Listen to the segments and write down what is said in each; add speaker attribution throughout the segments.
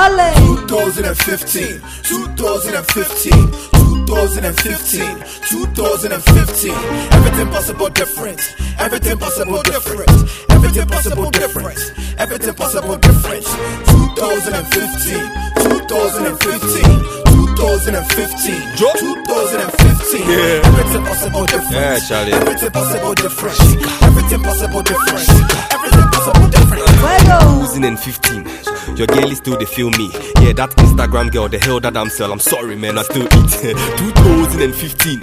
Speaker 1: Wale.
Speaker 2: 2015, 2015, 2015, 2015. Everything possible different. Everything possible different. Everything possible different. Everything possible different. 2015, 2015. 2015, 2015.
Speaker 3: Yeah.
Speaker 2: Everything possible different.
Speaker 3: Yeah, Charlie.
Speaker 2: Everything possible different. Everything possible different. Everything possible different.
Speaker 3: 2015. Your girl is still they feel me. Yeah, that Instagram girl, the hell that I'm sell. I'm sorry, man, I still eat. 2015.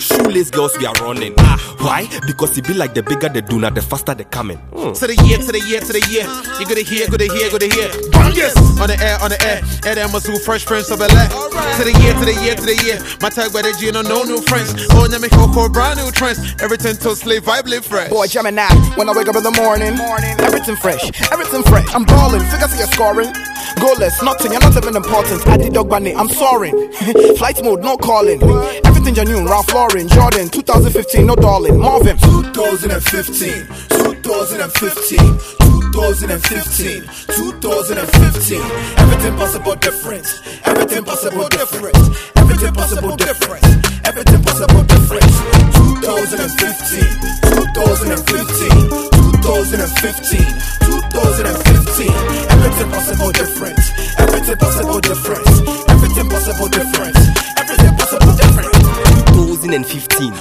Speaker 3: Shoeless girls, we are running. Ah, why? Because it be like the bigger they do, now the faster they coming. Hmm.
Speaker 4: To the year, to the year, to the year. You gotta hear, gotta hear, gotta hear. Bungus! On the air, on the air. Ed Emma's who fresh prince of Bel Air. To the year, to the year, to the year. My tag by the G, no, no new friends. Oh, let me go, brand new trends. Everything to slave, vibe, live fresh.
Speaker 2: Boy, Gemini, when I wake up in the morning, morning, everything fresh, everything fresh. I'm balling, figure see you scoring. Goalless, nothing, you're not even important. Did dog bunny, I'm soaring. Flight mode, no calling. Everything genuine, Ralph Lauren, Jordan, 2015, no darling. Marvin, 2015, 2015, 2015, 2015. Everything possible different, everything possible different, everything possible different, everything possible different. 2015, 2015, 2015, 2015. Everything possible different, everything possible different, everything possible different, everything possible different.
Speaker 3: 2015.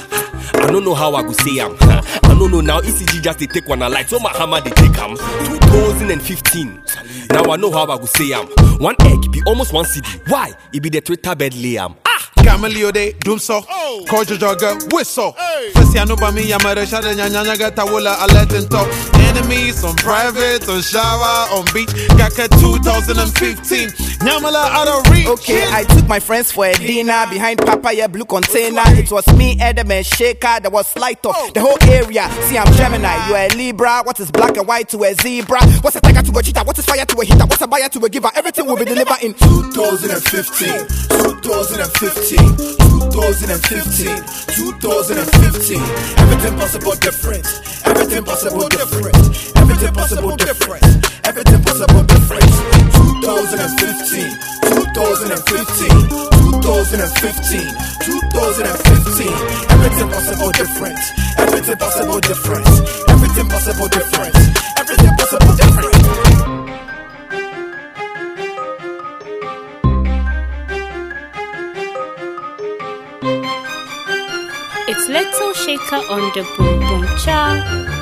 Speaker 3: I don't know how I go say I'm. I don't know now. ECG just they take one a light, so my hammer they take am. 2015. Now I know how I go say I'm. One egg be almost one CD. Why? It be the Twitter bed liam. Ah.
Speaker 4: Camelio de doom so. Oh. Call Joga whistle. First, I know by me, I'm a shada nyanya gata wula alert and talk. Enemies on private, on shower, on beach. Gaka 2015. Nyamala out of reach.
Speaker 2: Okay, I took my friends for a dinner behind Papaya Blue Container. It was me, Adam, and Shaker. There was light up oh. the whole area. See, I'm Gemini, you're a Libra. What is black and white to a zebra? What's a tiger to a cheetah? What is fire to a hitter? What's a buyer to a giver? Everything will be delivered in 2015, 2015, 2015, 2015. Everything possible different. Everything possible different. Everything possible different. Everything possible different. 2015, 2015, 2015, 2015. Everything possible different. Everything possible different. Everything possible different. Everything possible
Speaker 5: It's Little Shaker on the boom boom cha.